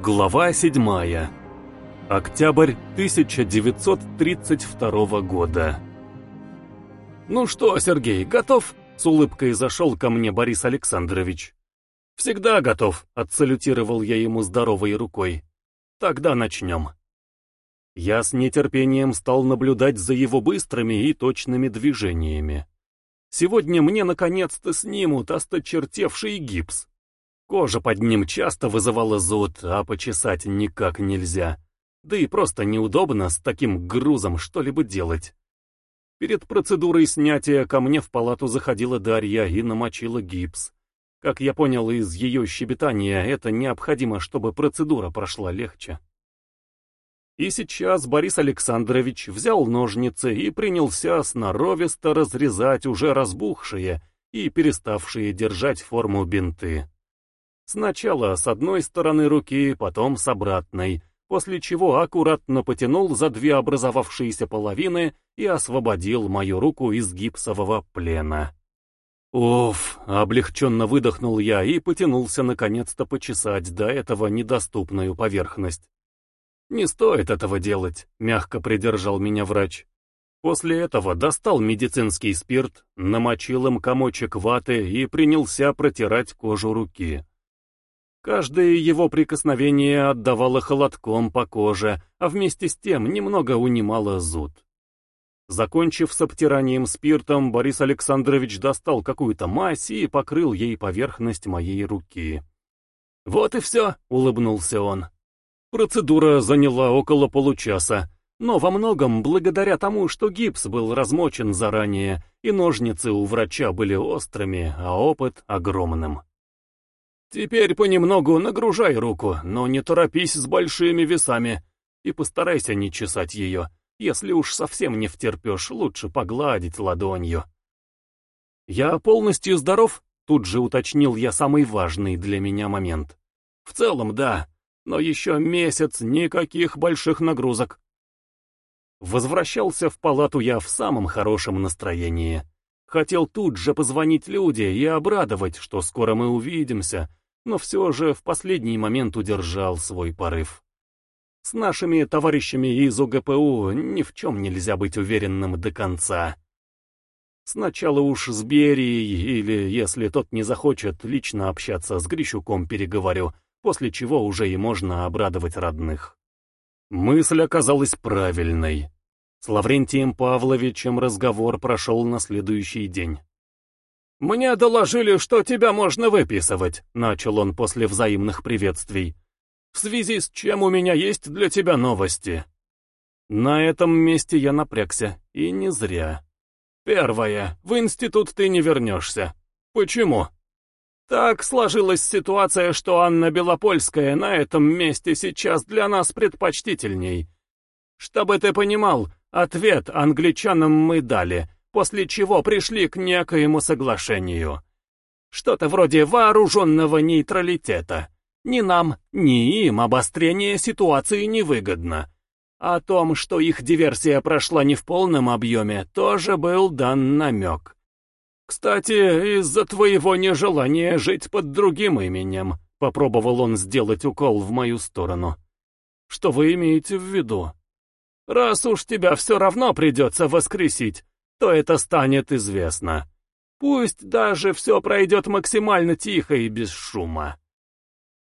Глава 7. Октябрь 1932 года. «Ну что, Сергей, готов?» — с улыбкой зашел ко мне Борис Александрович. «Всегда готов», — отсалютировал я ему здоровой рукой. «Тогда начнем». Я с нетерпением стал наблюдать за его быстрыми и точными движениями. Сегодня мне наконец-то снимут осточертевший гипс. Кожа под ним часто вызывала зуд, а почесать никак нельзя. Да и просто неудобно с таким грузом что-либо делать. Перед процедурой снятия ко мне в палату заходила Дарья и намочила гипс. Как я понял из ее щебетания, это необходимо, чтобы процедура прошла легче. И сейчас Борис Александрович взял ножницы и принялся сноровисто разрезать уже разбухшие и переставшие держать форму бинты. Сначала с одной стороны руки, потом с обратной, после чего аккуратно потянул за две образовавшиеся половины и освободил мою руку из гипсового плена. Уф, облегченно выдохнул я и потянулся наконец-то почесать до этого недоступную поверхность. «Не стоит этого делать», — мягко придержал меня врач. После этого достал медицинский спирт, намочил им комочек ваты и принялся протирать кожу руки. Каждое его прикосновение отдавало холодком по коже, а вместе с тем немного унимало зуд. Закончив с обтиранием спиртом, Борис Александрович достал какую-то мазь и покрыл ей поверхность моей руки. «Вот и все», — улыбнулся он. Процедура заняла около получаса, но во многом благодаря тому, что гипс был размочен заранее, и ножницы у врача были острыми, а опыт огромным. Теперь понемногу нагружай руку, но не торопись с большими весами, и постарайся не чесать ее. Если уж совсем не втерпешь, лучше погладить ладонью. «Я полностью здоров?» — тут же уточнил я самый важный для меня момент. «В целом, да но еще месяц никаких больших нагрузок. Возвращался в палату я в самом хорошем настроении. Хотел тут же позвонить Люде и обрадовать, что скоро мы увидимся, но все же в последний момент удержал свой порыв. С нашими товарищами из УГПУ ни в чем нельзя быть уверенным до конца. Сначала уж с Берией, или, если тот не захочет лично общаться, с Грищуком переговорю, после чего уже и можно обрадовать родных. Мысль оказалась правильной. С Лаврентием Павловичем разговор прошел на следующий день. «Мне доложили, что тебя можно выписывать», — начал он после взаимных приветствий. «В связи с чем у меня есть для тебя новости». На этом месте я напрягся, и не зря. Первое. В институт ты не вернешься. Почему? Так сложилась ситуация, что Анна Белопольская на этом месте сейчас для нас предпочтительней. Чтобы ты понимал, ответ англичанам мы дали, после чего пришли к некоему соглашению. Что-то вроде вооруженного нейтралитета. Ни нам, ни им обострение ситуации невыгодно. О том, что их диверсия прошла не в полном объеме, тоже был дан намек. «Кстати, из-за твоего нежелания жить под другим именем», — попробовал он сделать укол в мою сторону. «Что вы имеете в виду? Раз уж тебя все равно придется воскресить, то это станет известно. Пусть даже все пройдет максимально тихо и без шума.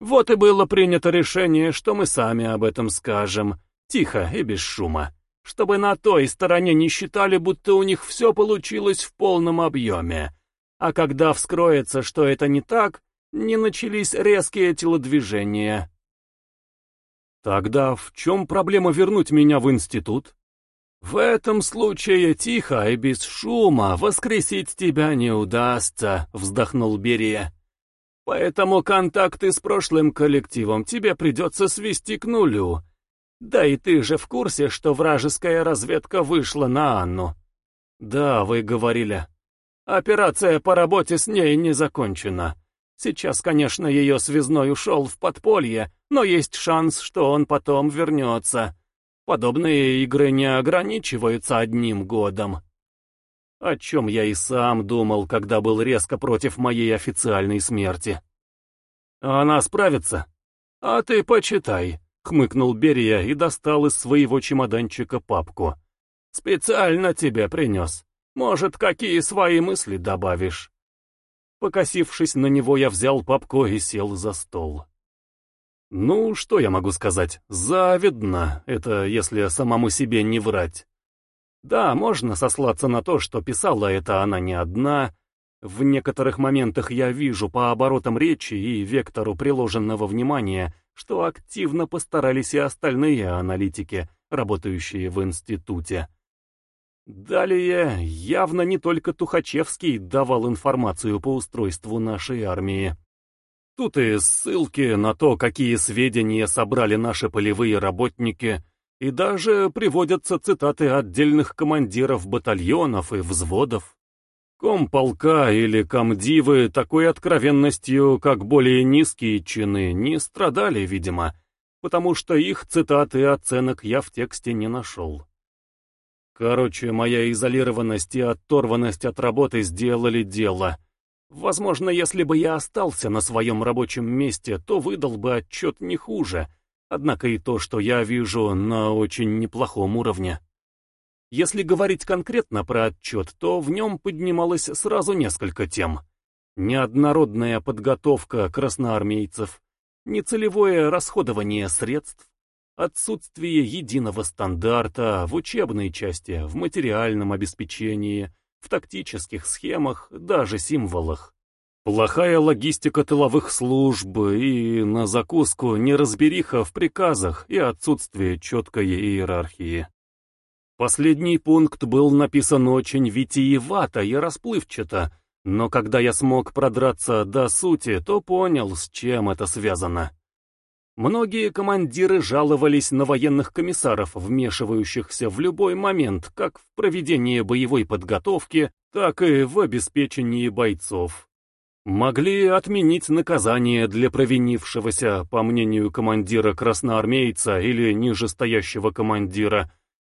Вот и было принято решение, что мы сами об этом скажем, тихо и без шума чтобы на той стороне не считали, будто у них все получилось в полном объеме. А когда вскроется, что это не так, не начались резкие телодвижения. Тогда в чем проблема вернуть меня в институт? В этом случае тихо и без шума воскресить тебя не удастся, вздохнул Берия. Поэтому контакты с прошлым коллективом тебе придется свести к нулю. Да и ты же в курсе, что вражеская разведка вышла на Анну. Да, вы говорили. Операция по работе с ней не закончена. Сейчас, конечно, ее связной ушел в подполье, но есть шанс, что он потом вернется. Подобные игры не ограничиваются одним годом. О чем я и сам думал, когда был резко против моей официальной смерти. Она справится? «А ты почитай», — хмыкнул Берия и достал из своего чемоданчика папку. «Специально тебе принес. Может, какие свои мысли добавишь?» Покосившись на него, я взял папку и сел за стол. Ну, что я могу сказать? Завидно, это если самому себе не врать. Да, можно сослаться на то, что писала это она не одна. В некоторых моментах я вижу по оборотам речи и вектору приложенного внимания, что активно постарались и остальные аналитики, работающие в институте. Далее, явно не только Тухачевский давал информацию по устройству нашей армии. Тут и ссылки на то, какие сведения собрали наши полевые работники, и даже приводятся цитаты отдельных командиров батальонов и взводов. Комполка или комдивы такой откровенностью, как более низкие чины, не страдали, видимо, потому что их цитаты и оценок я в тексте не нашел. Короче, моя изолированность и оторванность от работы сделали дело. Возможно, если бы я остался на своем рабочем месте, то выдал бы отчет не хуже, однако и то, что я вижу, на очень неплохом уровне. Если говорить конкретно про отчет, то в нем поднималось сразу несколько тем. Неоднородная подготовка красноармейцев, нецелевое расходование средств, отсутствие единого стандарта в учебной части, в материальном обеспечении, в тактических схемах, даже символах. Плохая логистика тыловых служб и, на закуску, неразбериха в приказах и отсутствие четкой иерархии. Последний пункт был написан очень витиевато и расплывчато, но когда я смог продраться до сути, то понял, с чем это связано. Многие командиры жаловались на военных комиссаров, вмешивающихся в любой момент, как в проведении боевой подготовки, так и в обеспечении бойцов. Могли отменить наказание для провинившегося, по мнению командира красноармейца или нижестоящего командира,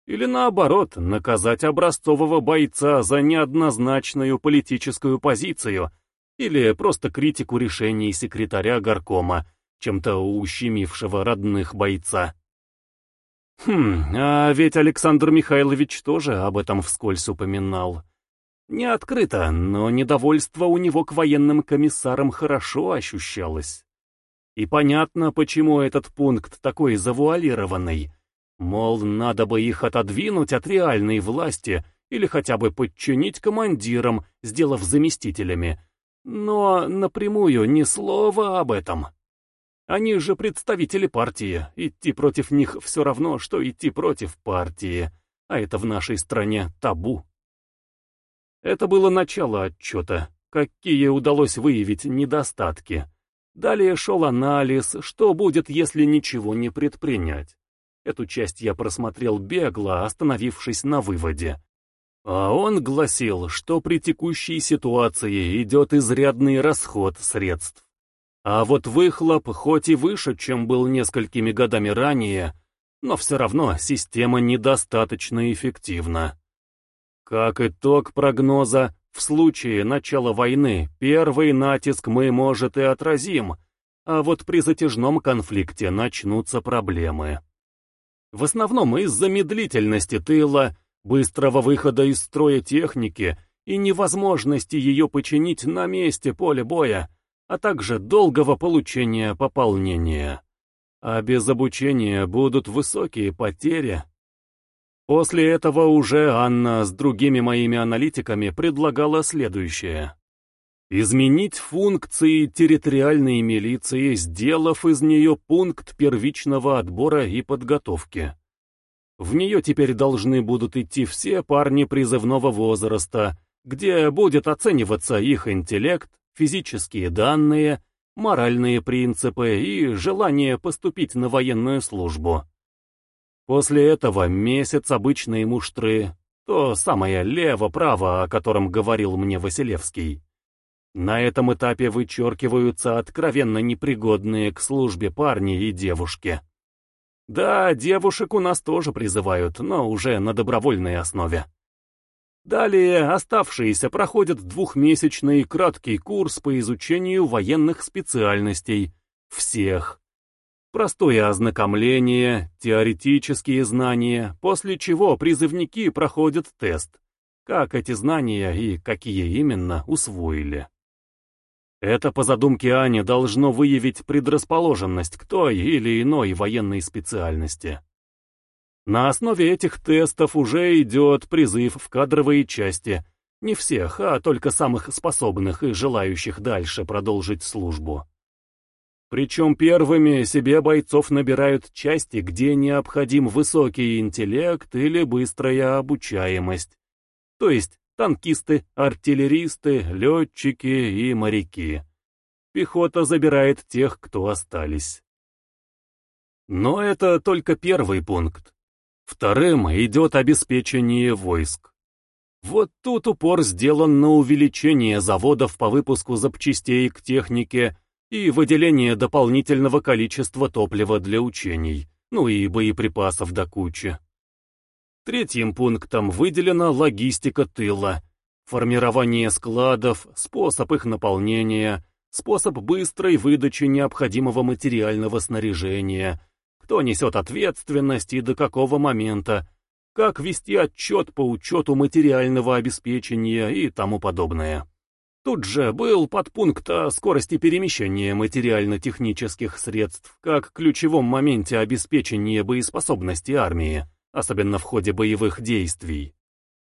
или наоборот, наказать образцового бойца за неоднозначную политическую позицию или просто критику решений секретаря горкома, чем-то ущемившего родных бойца. Хм, а ведь Александр Михайлович тоже об этом вскользь упоминал. Не открыто, но недовольство у него к военным комиссарам хорошо ощущалось. И понятно, почему этот пункт такой завуалированный. Мол, надо бы их отодвинуть от реальной власти или хотя бы подчинить командирам, сделав заместителями. Но напрямую ни слова об этом. Они же представители партии, идти против них все равно, что идти против партии, а это в нашей стране табу. Это было начало отчета, какие удалось выявить недостатки. Далее шел анализ, что будет, если ничего не предпринять. Эту часть я просмотрел бегло, остановившись на выводе. А он гласил, что при текущей ситуации идет изрядный расход средств. А вот выхлоп, хоть и выше, чем был несколькими годами ранее, но все равно система недостаточно эффективна. Как итог прогноза, в случае начала войны первый натиск мы, может, и отразим, а вот при затяжном конфликте начнутся проблемы. В основном из-за медлительности тыла, быстрого выхода из строя техники и невозможности ее починить на месте поля боя, а также долгого получения пополнения. А без обучения будут высокие потери. После этого уже Анна с другими моими аналитиками предлагала следующее. Изменить функции территориальной милиции, сделав из нее пункт первичного отбора и подготовки. В нее теперь должны будут идти все парни призывного возраста, где будет оцениваться их интеллект, физические данные, моральные принципы и желание поступить на военную службу. После этого месяц обычной муштры, то самое лево-право, о котором говорил мне Василевский. На этом этапе вычеркиваются откровенно непригодные к службе парни и девушки. Да, девушек у нас тоже призывают, но уже на добровольной основе. Далее оставшиеся проходят двухмесячный краткий курс по изучению военных специальностей. Всех. Простое ознакомление, теоретические знания, после чего призывники проходят тест. Как эти знания и какие именно усвоили. Это, по задумке Ани, должно выявить предрасположенность к той или иной военной специальности. На основе этих тестов уже идет призыв в кадровые части. Не всех, а только самых способных и желающих дальше продолжить службу. Причем первыми себе бойцов набирают части, где необходим высокий интеллект или быстрая обучаемость. То есть танкисты, артиллеристы, летчики и моряки. Пехота забирает тех, кто остались. Но это только первый пункт. Вторым идет обеспечение войск. Вот тут упор сделан на увеличение заводов по выпуску запчастей к технике и выделение дополнительного количества топлива для учений, ну и боеприпасов до кучи. Третьим пунктом выделена логистика тыла, формирование складов, способ их наполнения, способ быстрой выдачи необходимого материального снаряжения, кто несет ответственность и до какого момента, как вести отчет по учету материального обеспечения и тому подобное. Тут же был подпункт о скорости перемещения материально-технических средств как ключевом моменте обеспечения боеспособности армии, особенно в ходе боевых действий.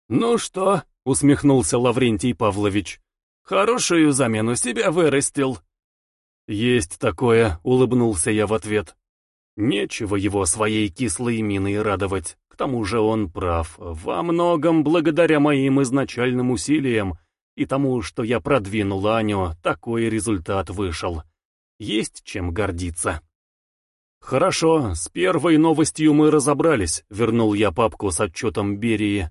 «Ну что?» — усмехнулся Лаврентий Павлович. «Хорошую замену себя вырастил». «Есть такое», — улыбнулся я в ответ. Нечего его своей кислой миной радовать. К тому же он прав. Во многом благодаря моим изначальным усилиям и тому, что я продвинул Аню, такой результат вышел. Есть чем гордиться. Хорошо, с первой новостью мы разобрались, вернул я папку с отчетом Берии.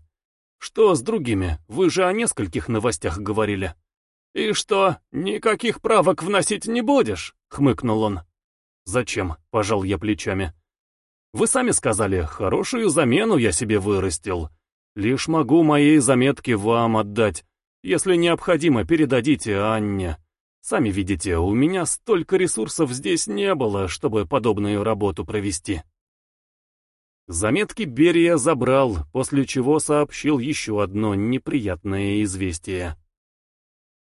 Что с другими? Вы же о нескольких новостях говорили. И что, никаких правок вносить не будешь? Хмыкнул он. «Зачем?» — пожал я плечами. «Вы сами сказали, хорошую замену я себе вырастил. Лишь могу мои заметки вам отдать. Если необходимо, передадите Анне. Сами видите, у меня столько ресурсов здесь не было, чтобы подобную работу провести». Заметки Берия забрал, после чего сообщил еще одно неприятное известие.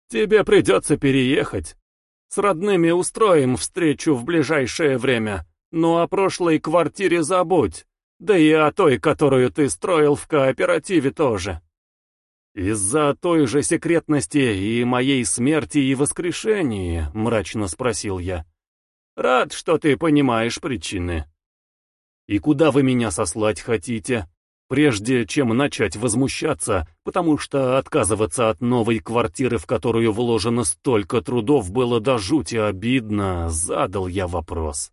«Тебе придется переехать. С родными устроим встречу в ближайшее время, но о прошлой квартире забудь, да и о той, которую ты строил в кооперативе тоже. Из-за той же секретности и моей смерти и воскрешении, мрачно спросил я. Рад, что ты понимаешь причины. И куда вы меня сослать хотите? Прежде чем начать возмущаться, потому что отказываться от новой квартиры, в которую вложено столько трудов, было до жути обидно, задал я вопрос.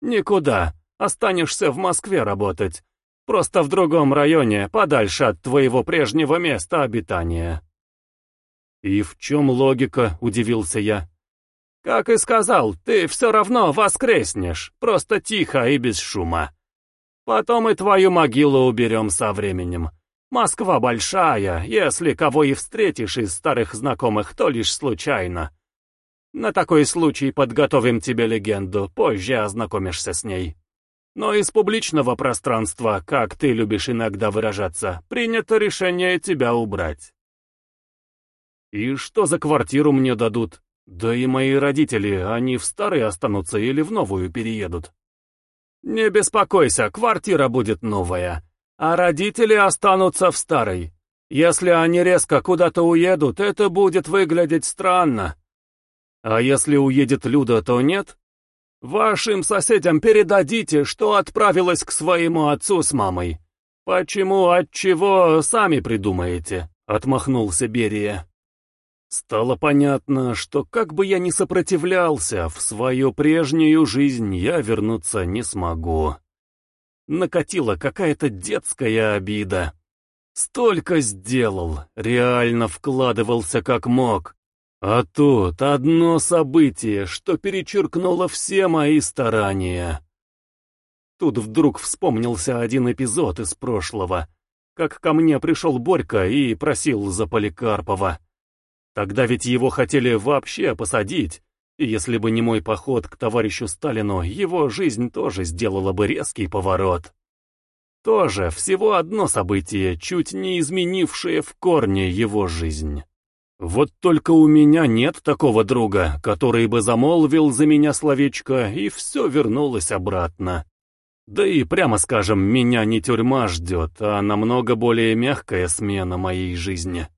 «Никуда. Останешься в Москве работать. Просто в другом районе, подальше от твоего прежнего места обитания». «И в чем логика?» — удивился я. «Как и сказал, ты все равно воскреснешь, просто тихо и без шума. Потом и твою могилу уберем со временем. Москва большая, если кого и встретишь из старых знакомых, то лишь случайно. На такой случай подготовим тебе легенду, позже ознакомишься с ней. Но из публичного пространства, как ты любишь иногда выражаться, принято решение тебя убрать. И что за квартиру мне дадут? Да и мои родители, они в старой останутся или в новую переедут? «Не беспокойся, квартира будет новая, а родители останутся в старой. Если они резко куда-то уедут, это будет выглядеть странно. А если уедет Люда, то нет? Вашим соседям передадите, что отправилась к своему отцу с мамой. Почему, от чего, сами придумаете», — отмахнулся Берия. Стало понятно, что как бы я ни сопротивлялся, в свою прежнюю жизнь я вернуться не смогу. Накатила какая-то детская обида. Столько сделал, реально вкладывался как мог. А тут одно событие, что перечеркнуло все мои старания. Тут вдруг вспомнился один эпизод из прошлого, как ко мне пришел Борька и просил за Поликарпова. Тогда ведь его хотели вообще посадить, И если бы не мой поход к товарищу Сталину, его жизнь тоже сделала бы резкий поворот. Тоже всего одно событие, чуть не изменившее в корне его жизнь. Вот только у меня нет такого друга, который бы замолвил за меня словечко, и все вернулось обратно. Да и, прямо скажем, меня не тюрьма ждет, а намного более мягкая смена моей жизни.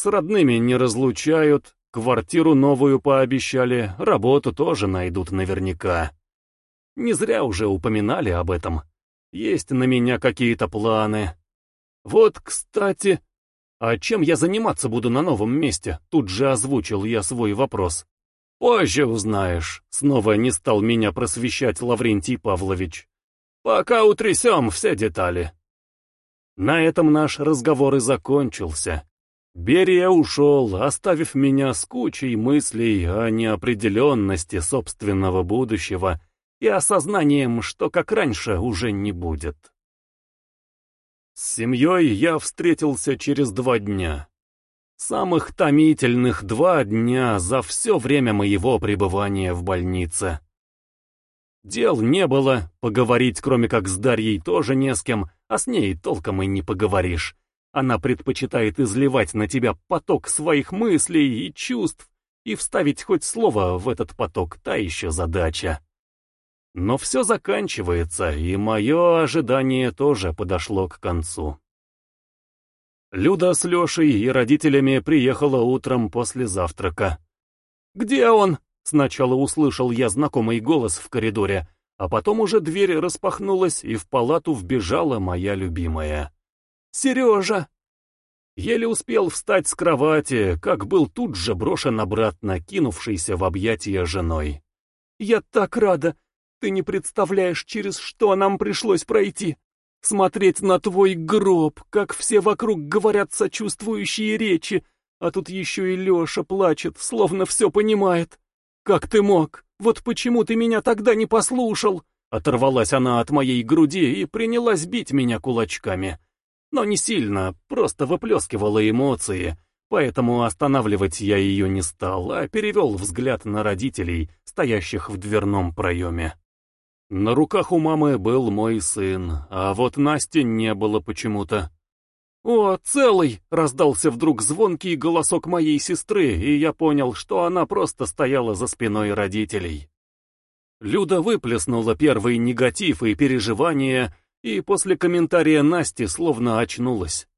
С родными не разлучают, квартиру новую пообещали, работу тоже найдут наверняка. Не зря уже упоминали об этом. Есть на меня какие-то планы. Вот, кстати, а чем я заниматься буду на новом месте? Тут же озвучил я свой вопрос. Позже узнаешь. Снова не стал меня просвещать Лаврентий Павлович. Пока утрясем все детали. На этом наш разговор и закончился. Берия ушел, оставив меня с кучей мыслей о неопределенности собственного будущего и осознанием, что как раньше уже не будет. С семьей я встретился через два дня. Самых томительных два дня за все время моего пребывания в больнице. Дел не было, поговорить кроме как с Дарьей тоже не с кем, а с ней толком и не поговоришь. Она предпочитает изливать на тебя поток своих мыслей и чувств, и вставить хоть слово в этот поток та еще задача. Но все заканчивается, и мое ожидание тоже подошло к концу. Люда с Лешей и родителями приехала утром после завтрака. «Где он?» — сначала услышал я знакомый голос в коридоре, а потом уже дверь распахнулась, и в палату вбежала моя любимая. «Сережа!» Еле успел встать с кровати, как был тут же брошен обратно, кинувшийся в объятия женой. «Я так рада! Ты не представляешь, через что нам пришлось пройти. Смотреть на твой гроб, как все вокруг говорят сочувствующие речи, а тут еще и Леша плачет, словно все понимает. Как ты мог? Вот почему ты меня тогда не послушал?» Оторвалась она от моей груди и принялась бить меня кулачками. Но не сильно, просто выплескивала эмоции, поэтому останавливать я ее не стал, а перевел взгляд на родителей, стоящих в дверном проеме. На руках у мамы был мой сын, а вот Насти не было почему-то. «О, целый!» — раздался вдруг звонкий голосок моей сестры, и я понял, что она просто стояла за спиной родителей. Люда выплеснула первый негатив и переживания, и после комментария Насти словно очнулась.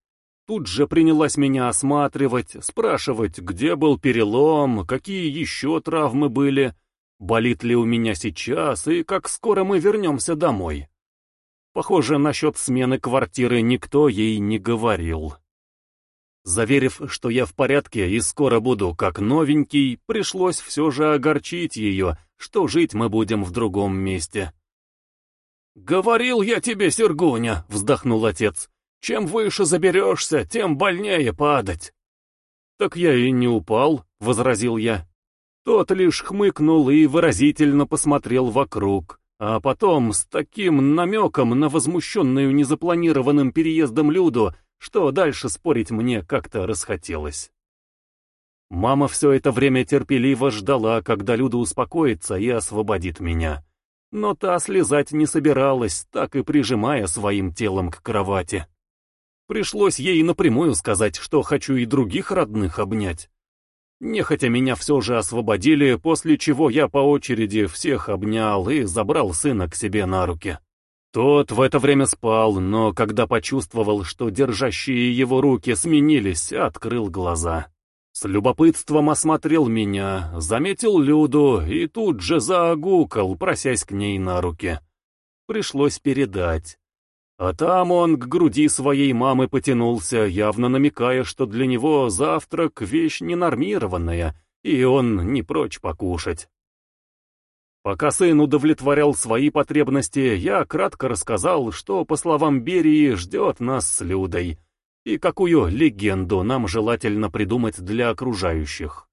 Тут же принялась меня осматривать, спрашивать, где был перелом, какие еще травмы были, болит ли у меня сейчас и как скоро мы вернемся домой. Похоже, насчет смены квартиры никто ей не говорил. Заверив, что я в порядке и скоро буду как новенький, пришлось все же огорчить ее, что жить мы будем в другом месте. «Говорил я тебе, Сергуня», — вздохнул отец, — «чем выше заберешься, тем больнее падать». «Так я и не упал», — возразил я. Тот лишь хмыкнул и выразительно посмотрел вокруг, а потом с таким намеком на возмущенную незапланированным переездом Люду, что дальше спорить мне как-то расхотелось. Мама все это время терпеливо ждала, когда Люда успокоится и освободит меня. Но та слезать не собиралась, так и прижимая своим телом к кровати. Пришлось ей напрямую сказать, что хочу и других родных обнять. Нехотя меня все же освободили, после чего я по очереди всех обнял и забрал сына к себе на руки. Тот в это время спал, но когда почувствовал, что держащие его руки сменились, открыл глаза. С любопытством осмотрел меня, заметил Люду и тут же заагукал, просясь к ней на руки. Пришлось передать. А там он к груди своей мамы потянулся, явно намекая, что для него завтрак — вещь ненормированная, и он не прочь покушать. Пока сын удовлетворял свои потребности, я кратко рассказал, что, по словам Берии, ждет нас с Людой, и какую легенду нам желательно придумать для окружающих.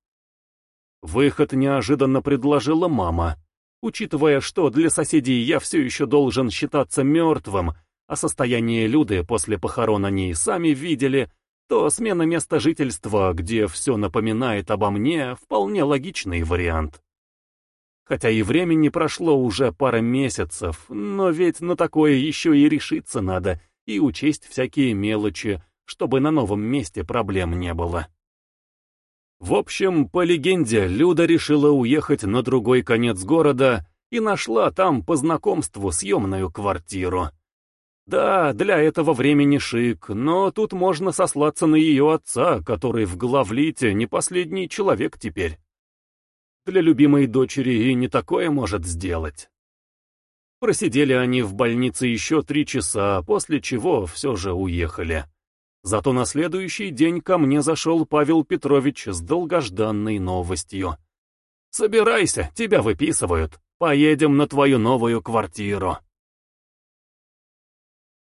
Выход неожиданно предложила мама. Учитывая, что для соседей я все еще должен считаться мертвым, а состояние Люды после похорон они сами видели, то смена места жительства, где все напоминает обо мне, вполне логичный вариант. Хотя и времени прошло уже пара месяцев, но ведь на такое еще и решиться надо, и учесть всякие мелочи, чтобы на новом месте проблем не было. В общем, по легенде, Люда решила уехать на другой конец города и нашла там по знакомству съемную квартиру. Да, для этого времени шик, но тут можно сослаться на ее отца, который в главлите не последний человек теперь. Для любимой дочери и не такое может сделать. Просидели они в больнице еще три часа, после чего все же уехали. Зато на следующий день ко мне зашел Павел Петрович с долгожданной новостью. «Собирайся, тебя выписывают. Поедем на твою новую квартиру».